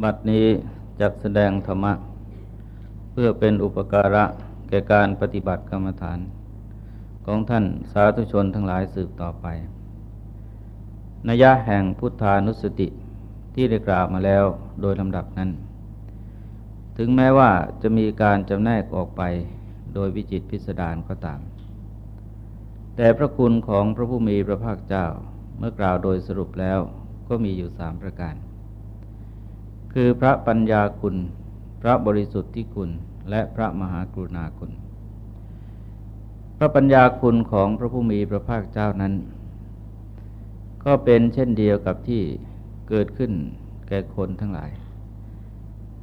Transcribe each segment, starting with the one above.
บัดนี้จักแสดงธรรมะ เพื่อเป็นอุปการะแก่การปฏิบัติกรรมฐาน ของท่านสาธุชนทั้งหลายสืบต่อไปนัยะแห่งพุทธานุสติที่ได้กล่าวมาแล้วโดยลำดับนั้น ถึงแม้ว่าจะมีการจำแนกออกไปโดยวิจิตพิสดารก็ตาม แต่พระคุณของพระผู้มีพระภาคเจ้าเมื่อกล่าวโดยสรุปแล้วก็มีอยู่สามประการ คือพระปัญญาคุณ พระบริสุทธิ์ที่คุณ และพระมหากรุณาคุณ พระปัญญาคุณของพระผู้มีพระภาคเจ้านั้น ก็เป็นเช่นเดียวกับที่เกิดขึ้นแก่คนทั้งหลาย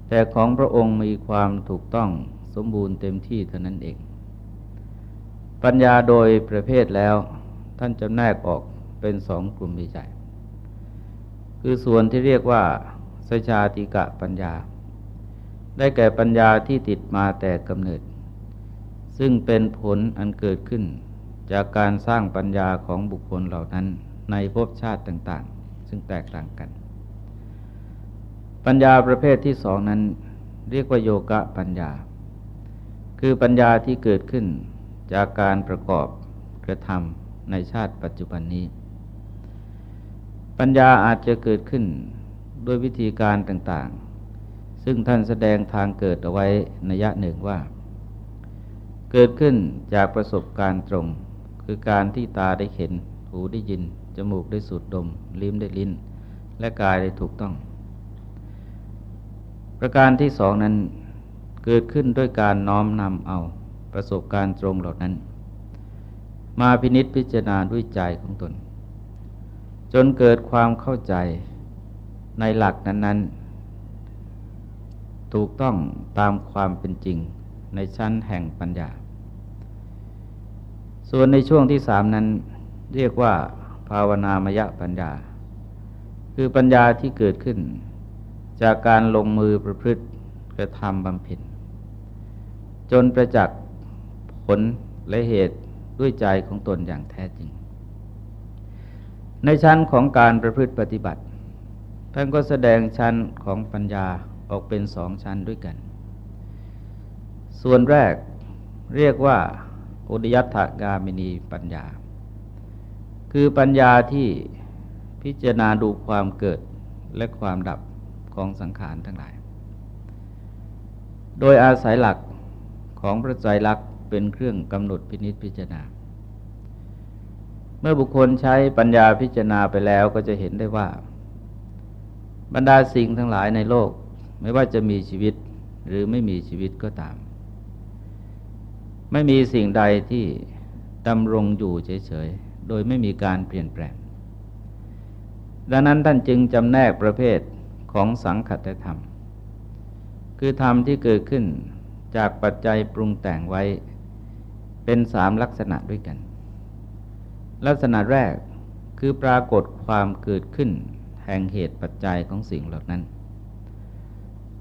แต่ของพระองค์มีความถูกต้องสมบูรณ์เต็มที่เท่านั้นเอง ปัญญาโดยประเภทแล้วท่านจำแนกออกเป็นสองกลุ่มใหญ่คือส่วนที่เรียกว่า สชาติกะปัญญา ได้แก่ปัญญาที่ติดมาแต่กำเนิด ซึ่งเป็นผลอันเกิดขึ้น จากการสร้างปัญญาของบุคคลเหล่านั้นในภพชาติต่างๆ ซึ่งแตกต่างกัน ปัญญาประเภทที่สองนั้นเรียกว่าโยกะปัญญา คือปัญญาที่เกิดขึ้นจากการประกอบกระทำในชาติปัจจุบันนี้ ปัญญาอาจจะเกิดขึ้น ด้วยวิธีการต่างๆ ซึ่งท่านแสดงทางเกิดเอาไว้ในยะหนึ่งว่า เกิดขึ้นจากประสบการณ์ตรง คือการที่ตาได้เห็น หูได้ยิน จมูกได้สูดดม ลิ้มได้ลิ้น และกายได้ถูกต้อง ประการที่สองนั้นเกิดขึ้นด้วยการน้อมนำเอาประสบการณ์ตรงเหล่านั้น มาพินิษพิจารณาด้วยใจของตน จนเกิดความเข้าใจ ในหลักนั้น ๆ ถูกต้องตามความเป็นจริงในชั้นแห่งปัญญา ส่วนในช่วงที่สามนั้นเรียกว่า ภาวนามยปัญญา คือปัญญาที่เกิดขึ้น จากการลงมือประพฤติกระทำบำเพ็ญจนประจักษ์ผลและเหตุด้วยใจของตนอย่างแท้จริง ในชั้นของการประพฤติปฏิบัติ ท่านก็แสดงชั้นของปัญญาออกเป็นสองชั้นด้วยกัน ส่วนแรกเรียกว่าอุดยัตถกามินีปัญญา คือปัญญาที่พิจารณาดูความเกิดและความดับของสังขารทั้งหลาย โดยอาศัยหลักของพระใจรักเป็นเครื่องกำหนดพินิษพิจารณา เมื่อบุคคลใช้ปัญญาพิจารณาไปแล้วก็จะเห็นได้ว่า บรรดาสิ่งทั้งหลายในโลก ไม่ว่าจะมีชีวิตหรือไม่มีชีวิตก็ตาม ไม่มีสิ่งใดที่ดำรงอยู่เฉยๆ โดยไม่มีการเปลี่ยนแปลง ดังนั้นท่านจึงจำแนกประเภทของสังคตธรรม คือธรรมที่เกิดขึ้นจากปัจจัยปรุงแต่งไว้เป็นสามลักษณะด้วยกัน ลักษณะแรกคือปรากฏความเกิดขึ้น แห่งเหตุปัจจัยของสิ่งเหล่านั้น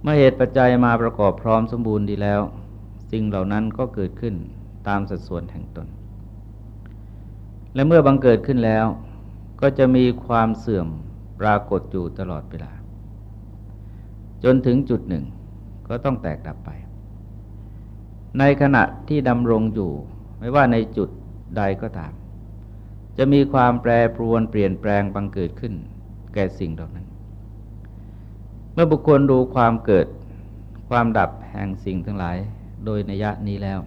เมื่อเหตุปัจจัยมาประกอบพร้อมสมบูรณ์ดีแล้ว สิ่งเหล่านั้นก็เกิดขึ้นตามสัดส่วนแห่งตน และเมื่อบังเกิดขึ้นแล้ว ก็จะมีความเสื่อมปรากฏอยู่ตลอดเวลา จนถึงจุดหนึ่งก็ต้องแตกดับไป ในขณะที่ดำรงอยู่ไม่ว่าในจุดใดก็ตาม จะมีความแปรปรวนเปลี่ยนแปลงบังเกิดขึ้น แก่สิ่งเหล่านั้น เมื่อบุคคลดูความเกิดความดับแห่งสิ่งทั้งหลายโดยนัยนี้แล้ว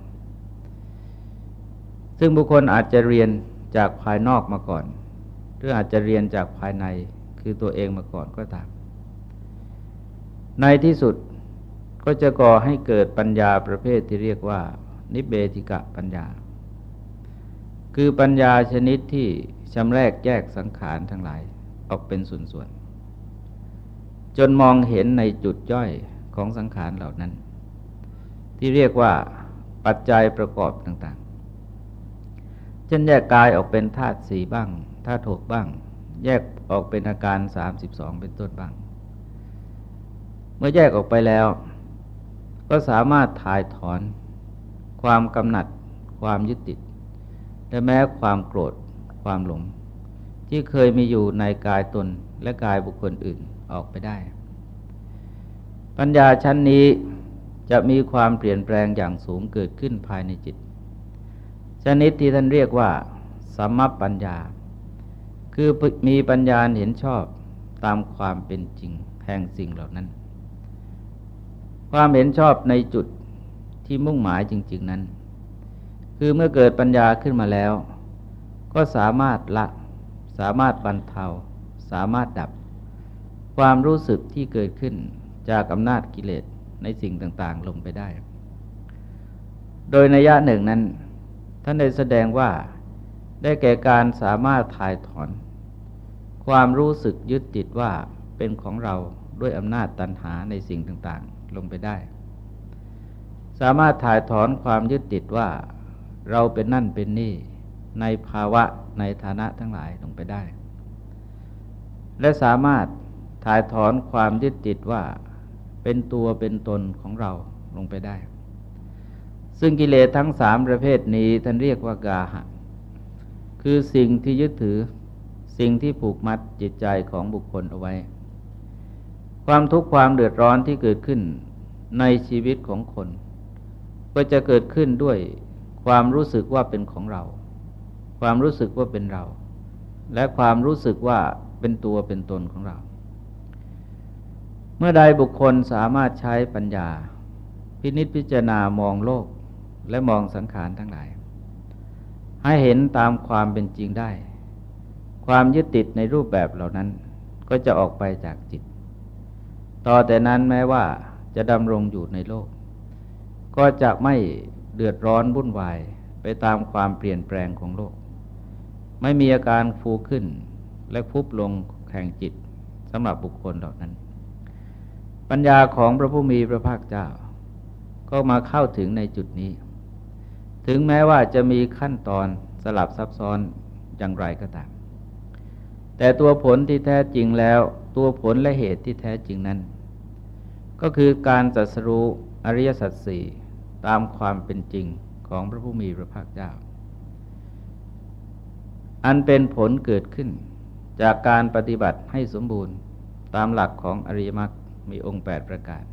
ซึ่งบุคคลอาจจะเรียนจากภายนอกมาก่อน หรืออาจจะเรียนจากภายในคือตัวเองมาก่อนก็ตาม ในที่สุดก็จะก่อให้เกิดปัญญาประเภทที่เรียกว่า นิเบติกะปัญญา คือปัญญาชนิดที่ชำแรกแยกสังขารทั้งหลาย ออกเป็นส่วนๆ จนมองเห็นในจุดย่อยของสังขารเหล่านั้น ที่เรียกว่าปัจจัยประกอบต่างๆ เช่นแยกกายออกเป็นธาตุสีบ้างธาตุหกบ้าง แยกออกเป็นอาการสามสิบสองเป็นต้นบ้าง เมื่อแยกออกไปแล้ว ก็สามารถถ่ายถอน ความกำหนัด ความยึดติดและแม้ความโกรธความหลง ที่เคยมีอยู่ในกายตนและกายบุคคลอื่นออกไปได้ ปัญญาชั้นนี้จะมีความเปลี่ยนแปลงอย่างสูงเกิดขึ้นภายในจิต ชนิดที่ท่านเรียกว่าสัมมปัญญา คือมีปัญญาเห็นชอบตามความเป็นจริงแห่งสิ่งเหล่านั้น ความเห็นชอบในจุดที่มุ่งหมายจริง ๆนั้น คือเมื่อเกิดปัญญาขึ้นมาแล้ว ก็สามารถละ สามารถบรรเทา สามารถดับ ความรู้สึกที่เกิดขึ้นจากอำนาจกิเลสในสิ่งต่าง ๆ ลงไปได้ โดยในยะหนึ่งนั้น ท่านได้แสดงว่าได้แก่การสามารถถ่ายถอน ความรู้สึกยึดติดว่าเป็นของเราด้วยอำนาจตันหาในสิ่งต่างๆ ลงไปได้ สามารถถ่ายถอนความยึดติดว่า เราเป็นนั่นเป็นนี่ ในภาวะในฐานะทั้งหลายลงไปได้ และสามารถถ่ายถอนความยึดติดว่าเป็นตัวเป็นตนของเราลงไปได้ ซึ่งกิเลสทั้งสามประเภทนี้ท่านเรียกว่ากาหะ คือสิ่งที่ยึดถือสิ่งที่ผูกมัดจิตใจของบุคคลเอาไว้ ความทุกข์ความเดือดร้อนที่เกิดขึ้นในชีวิตของคน ก็จะเกิดขึ้นด้วยความรู้สึกว่าเป็นของเรา ความรู้สึกว่าเป็นเรา และความรู้สึกว่าเป็นตัวเป็นตนของเรา เมื่อใดบุคคลสามารถใช้ปัญญา พินิจพิจารณามองโลกและมองสังขารทั้งหลาย ให้เห็นตามความเป็นจริงได้ ความยึดติดในรูปแบบเหล่านั้น ก็จะออกไปจากจิต ต่อแต่นั้นแม้ว่าจะดำรงอยู่ในโลก ก็จะไม่เดือดร้อนวุ่นวายไปตามความเปลี่ยนแปลงของโลก ไม่มีอาการฟูขึ้น และฟุบลงแข่งจิตสำหรับบุคคลเหล่านั้น ปัญญาของพระผู้มีพระภาคเจ้า ก็มาเข้าถึงในจุดนี้ ถึงแม้ว่าจะมีขั้นตอนสลับซับซ้อนอย่างไรก็ตาม แต่ตัวผลที่แท้จริงแล้ว ตัวผลและเหตุที่แท้จริงนั้น ก็คือการจัดสรู้อริยสัจสี่ตามความเป็นจริงของพระผู้มีพระภาคเจ้า อันเป็นผลเกิดขึ้น จากการปฏิบัติให้สมบูรณ์ตามหลักของอริยมรรคมีองค์แปดประการ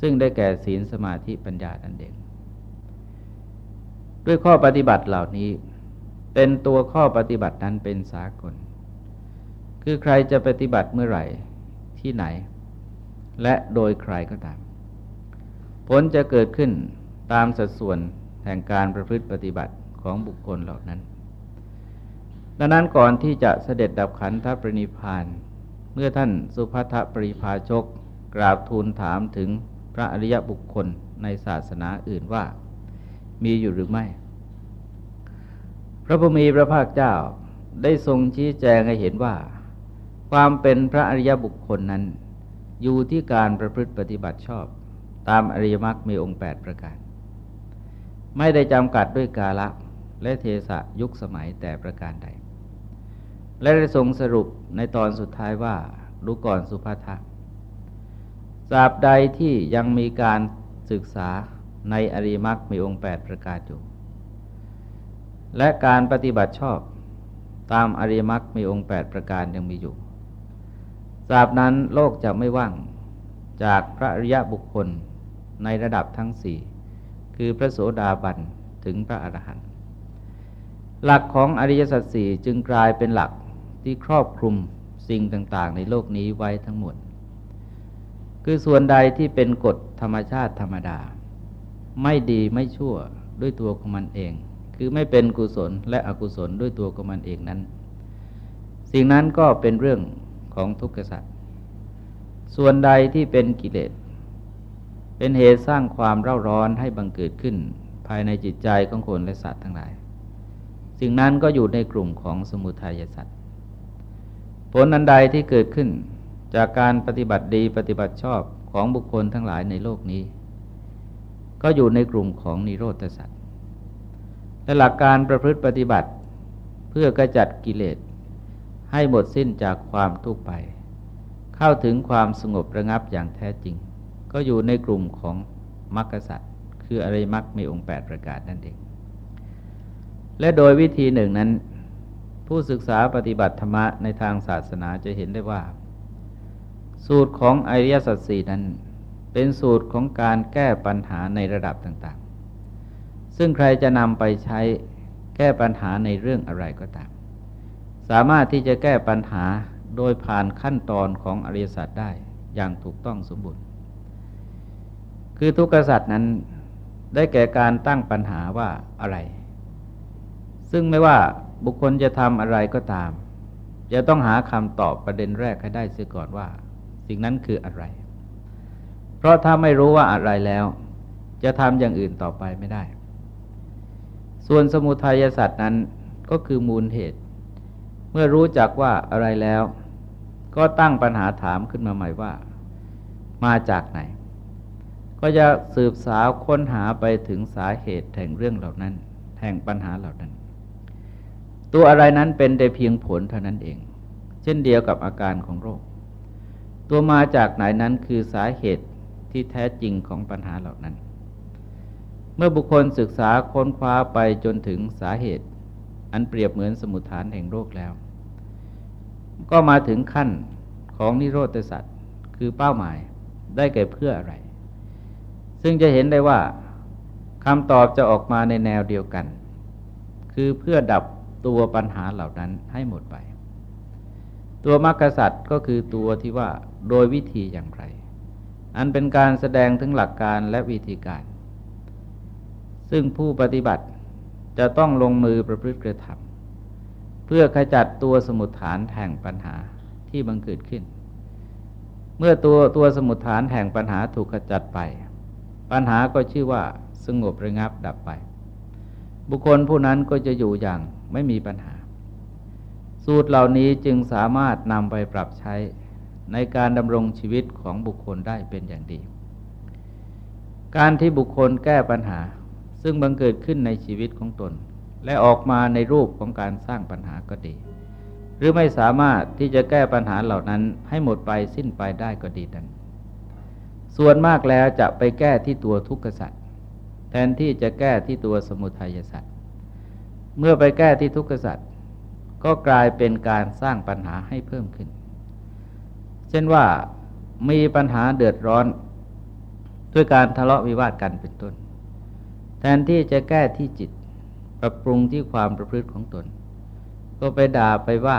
ซึ่งได้แก่ศีลสมาธิปัญญาอันเด่นด้วยข้อปฏิบัติเหล่านี้ เป็นตัวข้อปฏิบัตินั้นเป็นสากล คือใครจะปฏิบัติเมื่อไหร่ที่ไหน และโดยใครก็ตาม ผลจะเกิดขึ้นตามสัดส่วนแห่งการประพฤติปฏิบัติของบุคคลเหล่านั้น ดังนั้นก่อนที่จะเสด็จดับขันธปรินิพาน เมื่อท่านสุภัทปริภาชก กราบทูลถามถึงพระอริยบุคคลในศาสนาอื่นว่า มีอยู่หรือไม่ พระพุมีพระภาคเจ้าได้ทรงชี้แจงให้เห็นว่า ความเป็นพระอริยบุคคลนั้น อยู่ที่การประพฤติปฏิบัติชอบ ตามอริยมรรคมีองค์แปดประการ ไม่ได้จำกัดด้วยกาละและเทศะยุคสมัยแต่ประการใด และได้ทรงสรุปในตอนสุดท้ายว่าดูก่อนสุภาทะสาบใดที่ยังมีการศึกษาในอริมักมีองค์แปดประกาศอยู่ และการปฏิบัติชอบตามอริมักมีองค์แปดประการยังมีอยู่สาบนั้นโลกจะไม่ว่างจากพระอริยบุคคลในระดับทั้งสี่คือพระโสดาบันถึงพระอรหันต์หลักของอริยสัจสี่จึงกลายเป็นหลัก ที่ครอบคลุมสิ่งต่างๆ ในโลกนี้ไว้ทั้งหมด คือส่วนใดที่เป็นกฎธรรมชาติธรรมดา ไม่ดีไม่ชั่วด้วยตัวของมันเอง คือไม่เป็นกุศลและอกุศลด้วยตัวของมันเองนั้น สิ่งนั้นก็เป็นเรื่องของทุกข์สัตว์ส่วนใดที่เป็นกิเลส เป็นเหตุสร้างความเร่าร้อนให้บังเกิดขึ้น ภายในจิตใจของคนและสัตว์ทั้งหลาย สิ่งนั้นก็อยู่ในกลุ่มของสมุทัยสัตว์ ผลอันใดที่เกิดขึ้นจากการปฏิบัติดีปฏิบัติชอบของบุคคลทั้งหลายในโลกนี้ ก็อยู่ในกลุ่มของนิโรธสัตว์และหลักการประพฤติปฏิบัติเพื่อกระจัดกิเลสให้หมดสิ้นจากความทุกข์ไป เข้าถึงความสงบระงับอย่างแท้จริง ก็อยู่ในกลุ่มของมรรคสัตว์คืออริมักมีองค์ 8 ประกาศนั่นเอง และโดยวิธีหนึ่งนั้น ผู้ศึกษาปฏิบัติธรรมะในทางศาสนาจะเห็นได้ว่า สูตรของอริยสัจสี่นั้น เป็นสูตรของการแก้ปัญหาในระดับต่างๆ ซึ่งใครจะนำไปใช้แก้ปัญหาในเรื่องอะไรก็ตาม สามารถที่จะแก้ปัญหาโดยผ่านขั้นตอนของอริยสัจได้อย่างถูกต้องสมบูรณ์ คือทุกขสัจนั้นได้แก่การตั้งปัญหาว่าอะไร ซึ่งไม่ว่า บุคคลจะทำอะไรก็ตาม จะต้องหาคำตอบประเด็นแรกให้ได้เสียก่อนว่า สิ่งนั้นคืออะไร เพราะถ้าไม่รู้ว่าอะไรแล้ว จะทำอย่างอื่นต่อไปไม่ได้ ส่วนสมุทัยสัตว์นั้นก็คือมูลเหตุ เมื่อรู้จักว่าอะไรแล้ว ก็ตั้งปัญหาถามขึ้นมาใหม่ว่า มาจากไหน ก็จะสืบสาวค้นหาไปถึงสาเหตุแห่งเรื่องเหล่านั้น แห่งปัญหาเหล่านั้น ตัวอะไรนั้นเป็นแต่เพียงผลเท่านั้นเอง เช่นเดียวกับอาการของโรค ตัวมาจากไหนนั้นคือสาเหตุที่แท้จริงของปัญหาเหล่านั้น เมื่อบุคคลศึกษาค้นคว้าไปจนถึงสาเหตุ อันเปรียบเหมือนสมุทฐานแห่งโรคแล้ว ก็มาถึงขั้นของนิโรธสัตว์คือเป้าหมายได้แก่เพื่ออะไร ซึ่งจะเห็นได้ว่าคำตอบจะออกมาในแนวเดียวกัน คือเพื่อดับ ตัวปัญหาเหล่านั้นให้หมดไป ตัวมรรคสัตว์ก็คือตัวที่ว่าโดยวิธีอย่างไร อันเป็นการแสดงถึงหลักการและวิธีการ ซึ่งผู้ปฏิบัติจะต้องลงมือประพฤติกระทำเพื่อขจัดตัวสมุทฐานแห่งปัญหาที่บังเกิดขึ้น เมื่อตัวตัวสมุทฐานแห่งปัญหาถูกขจัดไป ปัญหาก็ชื่อว่าสงบระงับดับไป บุคคลผู้นั้นก็จะอยู่อย่าง ไม่มีปัญหา สูตรเหล่านี้จึงสามารถนำไปปรับใช้ในการดำรงชีวิตของบุคคลได้เป็นอย่างดี การที่บุคคลแก้ปัญหา ซึ่งบังเกิดขึ้นในชีวิตของตน และออกมาในรูปของการสร้างปัญหาก็ดี หรือไม่สามารถที่จะแก้ปัญหาเหล่านั้นให้หมดไปสิ้นไปได้ก็ดีดังส่วนมากแล้วจะไปแก้ที่ตัวทุกขสัตว์แทนที่จะแก้ที่ตัวสมุทัยสัตว์ เมื่อไปแก้ที่ทุกขสัตว์ก็กลายเป็นการสร้างปัญหาให้เพิ่มขึ้น เช่นว่ามีปัญหาเดือดร้อนด้วยการทะเลาะวิวาทกันเป็นต้น แทนที่จะแก้ที่จิตปรับปรุงที่ความประพฤติของตน ก็ไปด่าไปว่า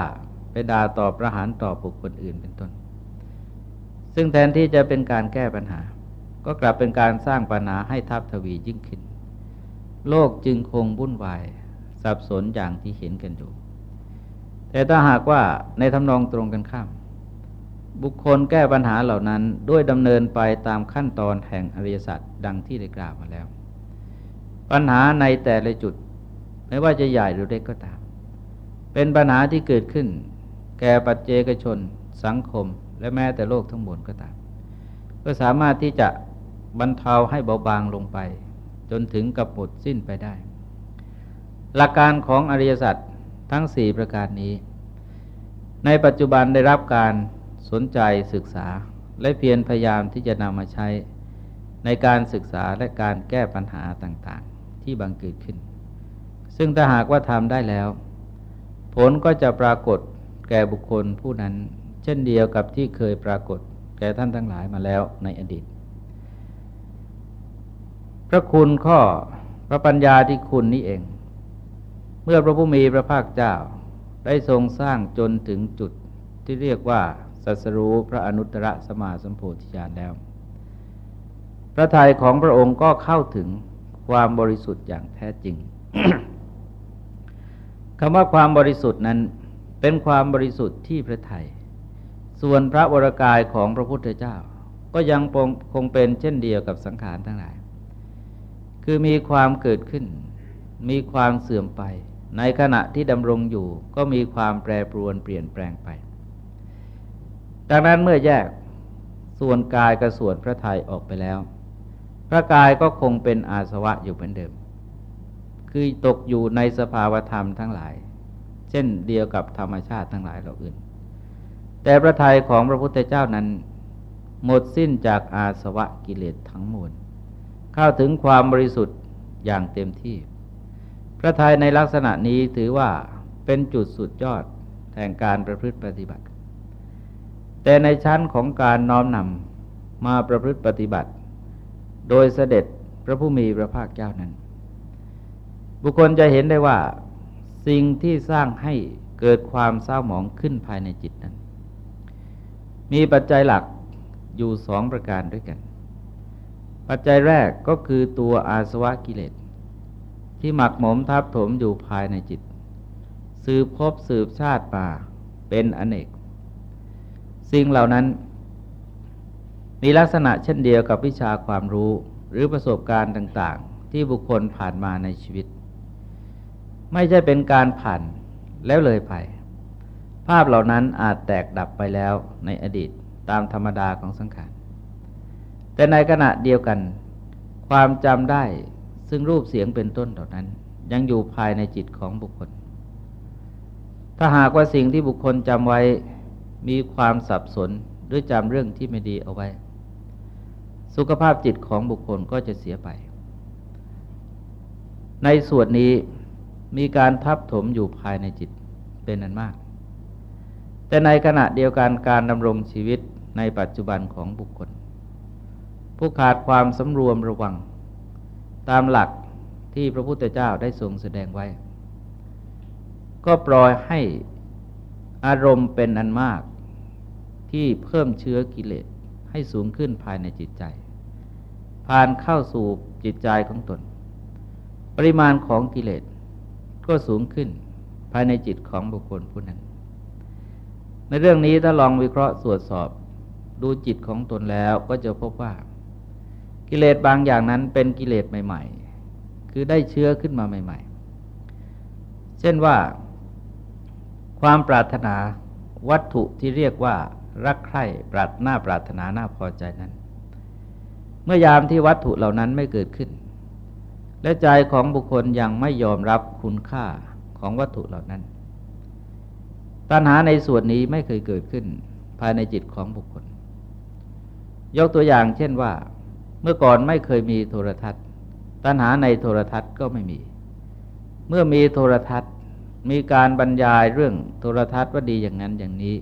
ไปด่าต่อประหารต่อบุคคลอื่นเป็นต้น ซึ่งแทนที่จะเป็นการแก้ปัญหา ก็กลับเป็นการสร้างปัญหาให้ทับทวียิ่งขึ้น โลกจึงคงวุ่นวาย สับสนอย่างที่เห็นกันอยู่ แต่ถ้าหากว่าในทำนองตรงกันข้าม บุคคลแก้ปัญหาเหล่านั้นด้วยดำเนินไปตามขั้นตอนแห่งอริยสัจดังที่ได้กล่าวมาแล้ว ปัญหาในแต่ละจุดไม่ว่าจะใหญ่หรือเล็กก็ตาม เป็นปัญหาที่เกิดขึ้น แก่ปัจเจกชน สังคม และแม้แต่โลกทั้งมวลก็ตาม ก็สามารถที่จะบรรเทาให้เบาบางลงไป จนถึงกับหมดสิ้นไปได้ หลักการของอริยสัจทั้งสี่ประการนี้ ในปัจจุบันได้รับการสนใจศึกษาและเพียรพยายามที่จะนำมาใช้ในการศึกษาและการแก้ปัญหาต่างๆ ที่บังเกิดขึ้น ซึ่งถ้าหากว่าทำได้แล้ว ผลก็จะปรากฏแก่บุคคลผู้นั้น เช่นเดียวกับที่เคยปรากฏแก่ท่านทั้งหลายมาแล้วในอดีต พระคุณข้อพระปัญญาที่คุณนี้เอง เมื่อพระผู้มีพระภาคเจ้าได้ทรงสร้างจนถึงจุดที่เรียกว่าสัสรู้พระอนุตตรสมาสัมโพธิญาณแล้ว พระทัยของพระองค์ก็เข้าถึงความบริสุทธิ์อย่างแท้จริงคำว่าความบริสุทธิ์นั้นเป็นความบริสุทธิ์ที่พระทัยส่วนพระวรากายของพระพุทธเจ้า ก็ยังคงเป็นเช่นเดียวกับสังขารทั้งหลาย คือมีความเกิดขึ้น มีความเสื่อมไป ในขณะที่ดำรงอยู่ก็มีความแปรปรวนเปลี่ยนแปลงไป ดังนั้นเมื่อแยกส่วนกายกับส่วนพระทัยออกไปแล้ว พระกายก็คงเป็นอาสวะอยู่เหมือนเดิม คือตกอยู่ในสภาวธรรมทั้งหลาย เช่นเดียวกับธรรมชาติทั้งหลายเหล่าอื่น แต่พระทัยของพระพุทธเจ้านั้น หมดสิ้นจากอาสวะกิเลสทั้งมวลเข้าถึงความบริสุทธิ์อย่างเต็มที่ พระทัยในลักษณะนี้ถือว่าเป็นจุดสุดยอดแห่งการประพฤติปฏิบัติ แต่ในชั้นของการน้อมนำมาประพฤติปฏิบัติ โดยเสด็จพระผู้มีพระภาคเจ้านั้น บุคคลจะเห็นได้ว่าสิ่งที่สร้างให้เกิดความเศร้าหมองขึ้นภายในจิตนั้น มีปัจจัยหลักอยู่สองประการด้วยกัน ปัจจัยแรกก็คือตัวอาสวะกิเลส ที่หมักหมมทับถมอยู่ภายในจิต สืบพบสืบชาติมาเป็นอเนก สิ่งเหล่านั้น มีลักษณะเช่นเดียวกับวิชาความรู้หรือประสบการณ์ต่าง ๆ ที่บุคคลผ่านมาในชีวิต ไม่ใช่เป็นการผ่านแล้วเลยไป ภาพเหล่านั้นอาจแตกดับไปแล้วในอดีตตามธรรมดาของสังขารแต่ในขณะเดียวกัน ความจำได้ ซึ่งรูปเสียงเป็นต้นเหล่านั้น ยังอยู่ภายในจิตของบุคคล ถ้าหากว่าสิ่งที่บุคคลจำไว้มีความสับสนหรือจำเรื่องที่ไม่ดีเอาไว้ สุขภาพจิตของบุคคลก็จะเสียไป ในส่วนนี้มีการทับถมอยู่ภายในจิตเป็นอันมาก แต่ในขณะเดียวกันการดำรงชีวิตในปัจจุบันของบุคคล ผู้ขาดความสำรวมระวัง ตามหลักที่พระพุทธเจ้าได้ทรงแสดงไว้ ก็ปล่อยให้อารมณ์เป็นอันมากที่เพิ่มเชื้อกิเลสให้สูงขึ้นภายในจิตใจ ผ่านเข้าสู่จิตใจของตน ปริมาณของกิเลสก็สูงขึ้นภายในจิตของบุคคลผู้นั้น ในเรื่องนี้ถ้าลองวิเคราะห์ตรวจสอบดูจิตของตนแล้วก็จะพบว่า กิเลสบางอย่างนั้นเป็นกิเลสใหม่ ๆ คือได้เชื้อขึ้นมาใหม่ ๆ เช่นว่า ความปรารถนาวัตถุที่เรียกว่า รักใคร่ปรารถนาปรารถนาน่าพอใจนั้น เมื่อยามที่วัตถุเหล่านั้นไม่เกิดขึ้น และใจของบุคคลยังไม่ยอมรับคุณค่าของวัตถุเหล่านั้น ตัณหาในส่วนนี้ไม่เคยเกิดขึ้นภายในจิตของบุคคล ยกตัวอย่างเช่นว่า เมื่อก่อนไม่เคยมีโทรทัศน์ตัณหาในโทรทัศน์ก็ไม่มี เมื่อมีโทรทัศน์มีการบรรยายเรื่องโทรทัศน์ว่าดีอย่างนั้นอย่างนี้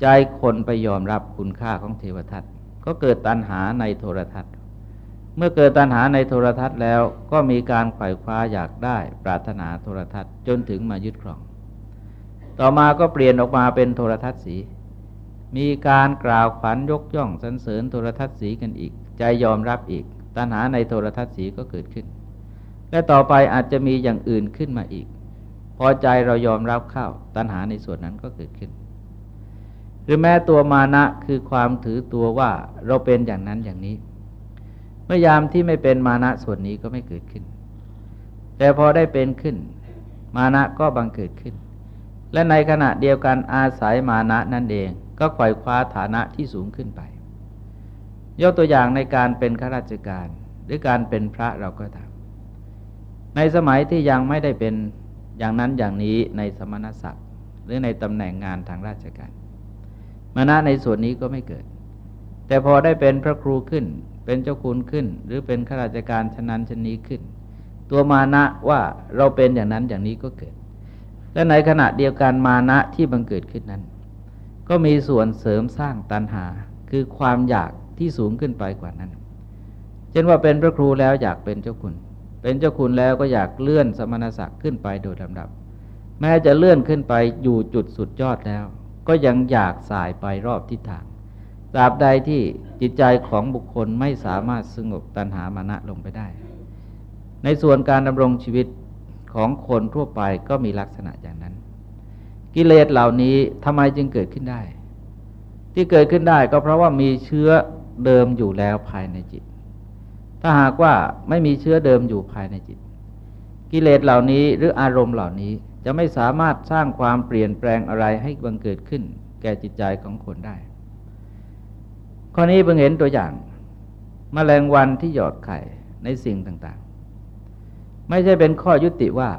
ใจคนไปยอมรับคุณค่าของเทวทัศน์ ก็เกิดตัณหาในโทรทัศน์ เมื่อเกิดตัณหาในโทรทัศน์แล้วก็มีการไขว่คว้าอยากได้ ปรารถนาโทรทัศน์จนถึงมายึดครอง ต่อมาก็เปลี่ยนออกมาเป็นโทรทัศน์สี มีการกล่าวขวัญยกย่องสรรเสริญโทรทัศน์สีกันอีก ใจยอมรับอีก ตัณหาในโทรทัศน์สีก็เกิดขึ้น และต่อไปอาจจะมีอย่างอื่นขึ้นมาอีก พอใจเรายอมรับเข้า ตัณหาในส่วนนั้นก็เกิดขึ้น หรือแม้ตัวมานะคือความถือตัวว่าเราเป็นอย่างนั้นอย่างนี้ เมื่อยามที่ไม่เป็นมานะส่วนนี้ก็ไม่เกิดขึ้น แต่พอได้เป็นขึ้น มานะก็บังเกิดขึ้น และในขณะเดียวกันอาศัยมานะนั่นเอง ก็ไขว่คว้าฐานะที่สูงขึ้นไป ยกตัวอย่างในการเป็นข้าราชการ หรือการเป็นพระเราก็ทำในสมัยที่ยังไม่ได้เป็นอย่างนั้นอย่างนี้ในสมณศักดิ์หรือในตำแหน่งงานทางราชการมานะในส่วนนี้ก็ไม่เกิด แต่พอได้เป็นพระครูขึ้น เป็นเจ้าคุณขึ้น หรือเป็นข้าราชการชนันชนีขึ้น ตัวมานะว่าเราเป็นอย่างนั้นอย่างนี้ก็เกิด และในขณะเดียวกันมานะที่บังเกิดขึ้นนั้น ก็มีส่วนเสริมสร้างตัณหา คือความอยากที่สูงขึ้นไปกว่านั้น เช่นว่าเป็นพระครูแล้วอยากเป็นเจ้าคุณ เป็นเจ้าคุณแล้วก็อยากเลื่อนสมณศักดิ์ขึ้นไปโดยลำดับ แม้จะเลื่อนขึ้นไปอยู่จุดสุดยอดแล้ว ก็ยังอยากสายไปรอบทิศทางตราบใดที่จิตใจของบุคคลไม่สามารถสงบตัณหามานะลงไปได้ ในส่วนการดำรงชีวิตของคนทั่วไปก็มีลักษณะอย่างนั้น กิเลสเหล่านี้ทำไมจึงเกิดขึ้นได้ ที่เกิดขึ้นได้ก็เพราะว่ามีเชื้อเดิมอยู่แล้วภายในจิต ถ้าหากว่าไม่มีเชื้อเดิมอยู่ภายในจิต กิเลสเหล่านี้หรืออารมณ์เหล่านี้จะไม่สามารถสร้างความเปลี่ยนแปลงอะไรให้บังเกิดขึ้น แก่จิตใจของคนได้ ข้อนี้เพิ่งเห็นตัวอย่างมแมลงวันที่หยอดไข่ในสิ่งต่างๆ ไม่ใช่เป็นข้อยุติว่า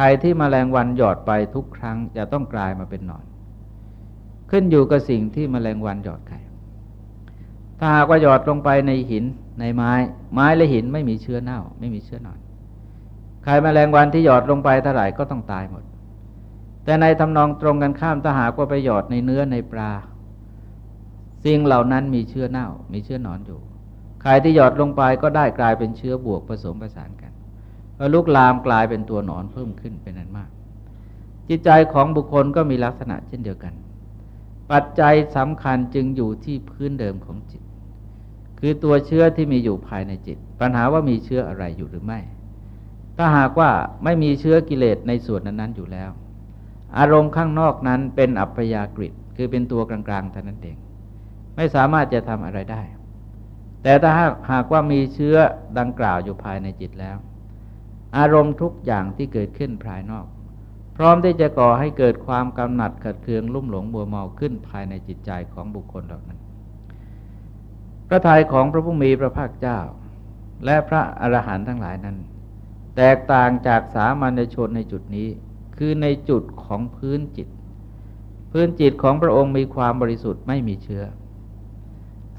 ไข่ที่มแมลงวันหยอดไปทุกครั้ง จะต้องกลายมาเป็นหนอน ขึ้นอยู่กับสิ่งที่มแมลงวันหยอดไข่ถ้าหากว่าหยอดลงไปในหินในไม้ ไม้และหินไม่มีเชื้อเน่า ไม่มีเชื้อนอนไข่มแมลงวันที่หยอดลงไปเท่าไหร่ก็ต้องตายหมด แต่ในทำนองตรงกันข้ามถ้าหากว่าไปหยอดในเนื้อในปลาสิ่งเหล่านั้นมีเชื้อเน่า มีเชื้อหนอนอยู่ไข่ที่หยอดลงไปก็ได้กลายเป็นเชื้อบวกผสมประสานกัน แล้วลุกลามกลายเป็นตัวหนอนเพิ่มขึ้นเป็นนั้นมาก จิตใจของบุคคลก็มีลักษณะเช่นเดียวกัน ปัจจัยสำคัญจึงอยู่ที่พื้นเดิมของจิต คือตัวเชื้อที่มีอยู่ภายในจิต ปัญหาว่ามีเชื้ออะไรอยู่หรือไม่ ถ้าหากว่าไม่มีเชื้อกิเลสในส่วนนั้นๆอยู่แล้ว อารมณ์ข้างนอกนั้นเป็นอัปยากฤิคือเป็นตัวกลางๆเท่านั้นเอง ไม่สามารถจะทำอะไรได้แต่ถ้าหากว่ามีเชื้อดังกล่าวอยู่ภายในจิตแล้ว อารมณ์ทุกอย่างที่เกิดขึ้นภายนอก พร้อมที่จะก่อให้เกิดความกำหนัดขัดเคืองลุ่มหลงบัวเมาขึ้นภายในจิตใจของบุคคลเหล่านั้น พระทัยของพระผู้มีพระภาคเจ้า และพระอรหันต์ทั้งหลายนั้น แตกต่างจากสามัญชนในจุดนี้ คือในจุดของพื้นจิต พื้นจิตของพระองค์มีความบริสุทธิ์ไม่มีเชื้อ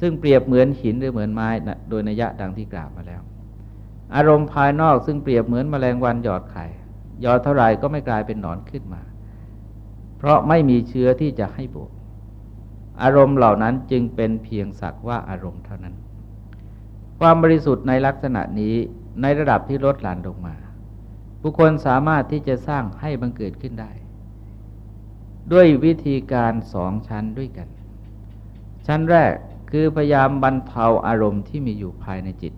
ซึ่งเปรียบเหมือนหินหรือเหมือนไม้โดยนัยะดังที่กล่าวมาแล้ว อารมณ์ภายนอกซึ่งเปรียบเหมือนแมลงวันหยอดไข่หยอดเท่าไรก็ไม่กลายเป็นหนอนขึ้นมา เพราะไม่มีเชื้อที่จะให้บวก อารมณ์เหล่านั้นจึงเป็นเพียงสักว่าอารมณ์เท่านั้น ความบริสุทธิ์ในลักษณะนี้ในระดับที่ลดหลั่นลงมา บุคคลสามารถที่จะสร้างให้บังเกิดขึ้นได้ ด้วยวิธีการสองชั้นด้วยกัน ชั้นแรกคือพยายามบรรเทาอารมณ์ที่มีอยู่ภายในจิต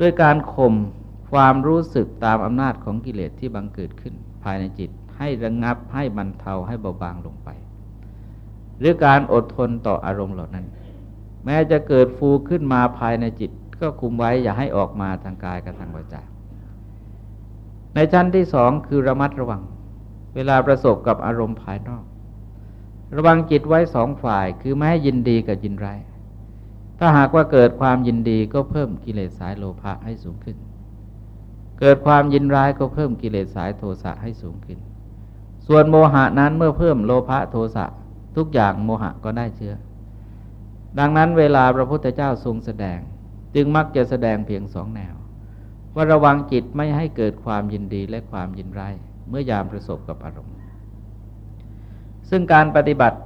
ด้วยการข่มความรู้สึกตามอำนาจของกิเลสที่บังเกิดขึ้น ภายในจิตให้ระงงับให้บรรเทาให้เบาบางลงไป หรือการอดทนต่ออารมณ์เหล่านั้น แม้จะเกิดฟูขึ้นมาภายในจิต ก็คุมไว้อย่าให้ออกมาทางกายกับทางวาจาในชั้นที่สองคือระมัดระวัง เวลาประสบกับอารมณ์ภายนอก ระวังจิตไว้สองฝ่ายคือไม่ให้ยินดีกับยินร้าย ถ้าหากว่าเกิดความยินดีก็เพิ่มกิเลสสายโลภะให้สูงขึ้น เกิดความยินร้ายก็เพิ่มกิเลสสายโทสะให้สูงขึ้น ส่วนโมหะนั้นเมื่อเพิ่มโลภะโทสะทุกอย่างโมหะก็ได้เชื้อ ดังนั้นเวลาพระพุทธเจ้าทรงแสดง จึงมักจะแสดงเพียงสองแนว ว่าระวังจิตไม่ให้เกิดความยินดีและความยินร้ายเมื่อยามประสบกับอารมณ์ ซึ่งการปฏิบัติ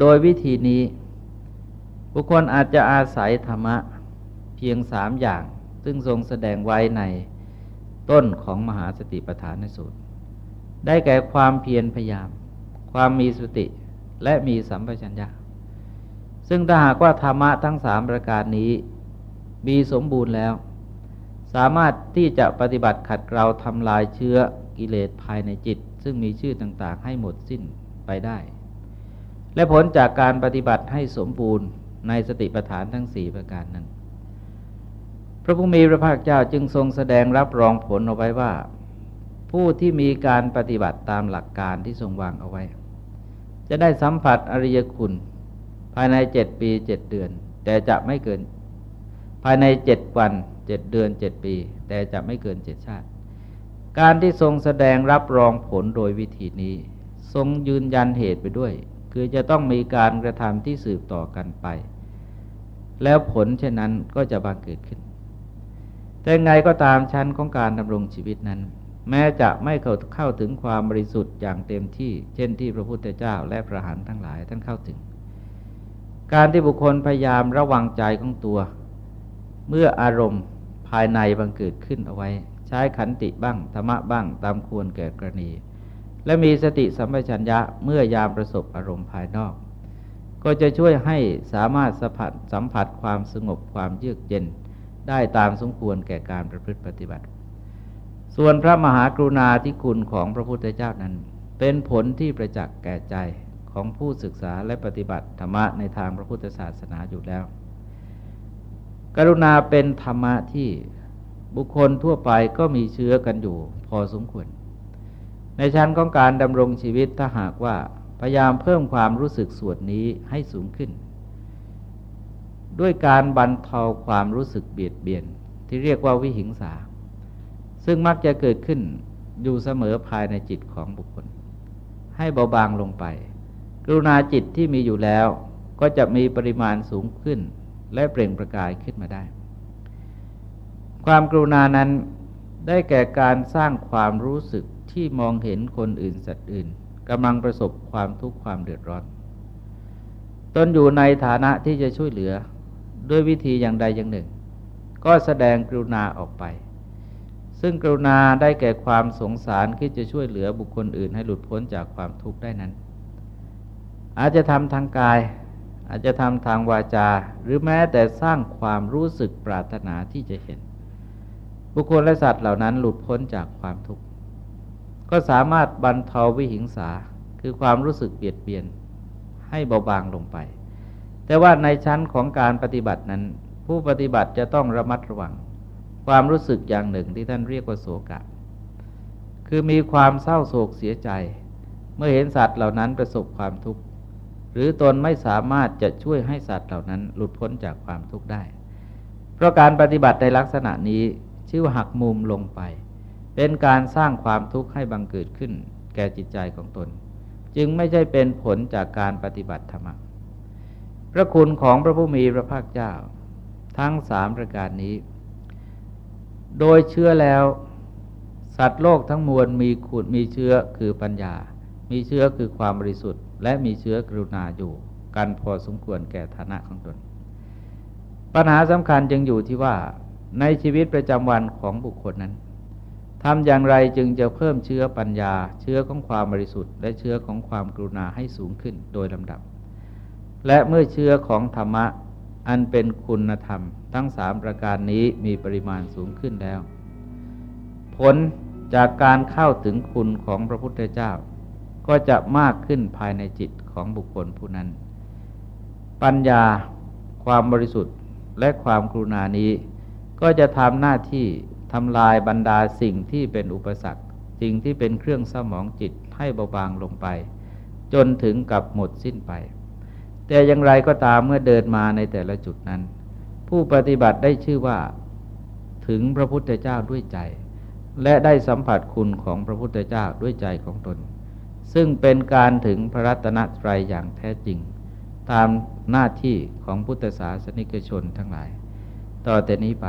โดยวิธีนี้ บุคคลอาจจะอาศัยธรรมะเพียงสามอย่าง ซึ่งทรงแสดงไว้ในต้นของมหาสติปัฏฐานสูตร ได้แก่ความเพียรพยายาม ความมีสติและมีสัมปชัญญะ ซึ่งถ้าหากว่าธรรมะทั้งสามประการนี้ มีสมบูรณ์แล้ว สามารถที่จะปฏิบัติขัดเกลาทำลายเชื้อกิเลสภายในจิต ซึ่งมีชื่อต่างๆ ให้หมดสิ้นไปได้ และผลจากการปฏิบัติให้สมบูรณ์ ในสติปัฏฐานทั้งสี่ประการนั้น พระผู้มีพระภาคเจ้าจึงทรงแสดงรับรองผลเอาไว้ว่า ผู้ที่มีการปฏิบัติตามหลักการที่ทรงวางเอาไว้ จะได้สัมผัสอริยคุณ ภายในเจ็ดปีเจ็ดเดือน แต่จะไม่เกิน ภายในเจ็ดวันเจ็ดเดือนเจ็ดปี แต่จะไม่เกินเจ็ดชาติ การที่ทรงแสดงรับรองผลโดยวิธีนี้ ทรงยืนยันเหตุไปด้วย คือจะต้องมีการกระทำที่สืบต่อกันไป แล้วผลเช่นนั้นก็จะบังเกิดขึ้น แต่ไงก็ตามชั้นของการดำรงชีวิตนั้น แม้จะไม่เข้าเข้าถึงความบริสุทธิ์อย่างเต็มที่ เช่นที่พระพุทธเจ้าและพระหันทั้งหลายท่านเข้าถึง การที่บุคคลพยายามระวังใจของตัว เมื่ออารมณ์ภายในบังเกิดขึ้นเอาไว้ ใช้ขันติบ้างธรรมะบ้างตามควรแก่กรณี และมีสติสัมปชัญญะเมื่อยามประสบอารมณ์ภายนอก ก็จะช่วยให้สามารถสัมผัสสัมผัสความสงบความเยือกเย็น ได้ตามสมควรแก่การประพฤติปฏิบัติ ส่วนพระมหากรุณาธิคุณของพระพุทธเจ้านั้น เป็นผลที่ประจักษ์แก่ใจของผู้ศึกษาและปฏิบัติธรรมะในทางพระพุทธศาสนาอยู่แล้ว กรุณาเป็นธรรมะที่บุคคลทั่วไปก็มีเชื้อกันอยู่พอสมควร ในชั้นของการดำรงชีวิตถ้าหากว่า พยายามเพิ่มความรู้สึกส่วนนี้ให้สูงขึ้น ด้วยการบรรเทาความรู้สึกเบียดเบียนที่เรียกว่าวิหิงสา ซึ่งมักจะเกิดขึ้นอยู่เสมอภายในจิตของบุคคล ให้เบาบางลงไป กรุณาจิตที่มีอยู่แล้ว ก็จะมีปริมาณสูงขึ้น และเปล่งประกายขึ้นมาได้ ความกรุณานั้นได้แก่การสร้างความรู้สึกที่มองเห็นคนอื่นสัตว์อื่น กำลังประสบความทุกข์ความเดือดร้อน ตนอยู่ในฐานะที่จะช่วยเหลือด้วยวิธีอย่างใดอย่างหนึ่ง ก็แสดงกรุณาออกไป ซึ่งกรุณาได้แก่ความสงสารที่จะช่วยเหลือบุคคลอื่นให้หลุดพ้นจากความทุกข์ได้นั้น อาจจะทำทางกาย อาจจะทำทางวาจา หรือแม้แต่สร้างความรู้สึกปรารถนาที่จะเห็น บุคคลและสัตว์เหล่านั้นหลุดพ้นจากความทุกข์ ก็สามารถบรรเทาวิหิงสาคือความรู้สึกเบียดเบียนให้เบาบางลงไป แต่ว่าในชั้นของการปฏิบัตินั้น ผู้ปฏิบัติจะต้องระมัดระวัง ความรู้สึกอย่างหนึ่งที่ท่านเรียกว่าโศกะ คือมีความเศร้าโศกเสียใจ เมื่อเห็นสัตว์เหล่านั้นประสบความทุกข์หรือตนไม่สามารถจะช่วยให้สัตว์เหล่านั้นหลุดพ้นจากความทุกข์ได้ เพราะการปฏิบัติในลักษณะนี้ชื่อว่าหักมุมลงไป เป็นการสร้างความทุกข์ให้บังเกิดขึ้น แก่จิตใจของตน จึงไม่ใช่เป็นผลจากการปฏิบัติธรรมพระคุณของพระผู้มีพระภาคเจ้า ทั้งสามประการนี้ โดยเชื่อแล้ว สัตว์โลกทั้งมวลมีขุดมีเชื้อคือปัญญา มีเชื้อคือความบริสุทธิ์ และมีเชื้อกรุณาอยู่ กันพอสมควรแก่ฐานะของตน ปัญหาสำคัญจึงอยู่ที่ว่าในชีวิตประจำวันของบุคคลนั้น ทำอย่างไรจึงจะเพิ่มเชื้อปัญญา เชื้อของความบริสุทธิ์ และเชื้อของความกรุณาให้สูงขึ้นโดยลำดับ และเมื่อเชื้อของธรรมะอันเป็นคุณธรรม ทั้งสามประการนี้มีปริมาณสูงขึ้นแล้ว ผลจากการเข้าถึงคุณของพระพุทธเจ้า ก็จะมากขึ้นภายในจิตของบุคคลผู้นั้น ปัญญา ความบริสุทธิ์และความกรุณานี้ ก็จะทำหน้าที่ ทำลายบรรดาสิ่งที่เป็นอุปสรรค สิ่งที่เป็นเครื่องสมองจิตให้เบาบางลงไป จนถึงกับหมดสิ้นไป แต่อย่างไรก็ตามเมื่อเดินมาในแต่ละจุดนั้น ผู้ปฏิบัติได้ชื่อว่าถึงพระพุทธเจ้าด้วยใจ และได้สัมผัสคุณของพระพุทธเจ้าด้วยใจของตน ซึ่งเป็นการถึงพระรัตนตรัยอย่างแท้จริง ตามหน้าที่ของพุทธศาสนิกชนทั้งหลาย ต่อแต่นี้ไป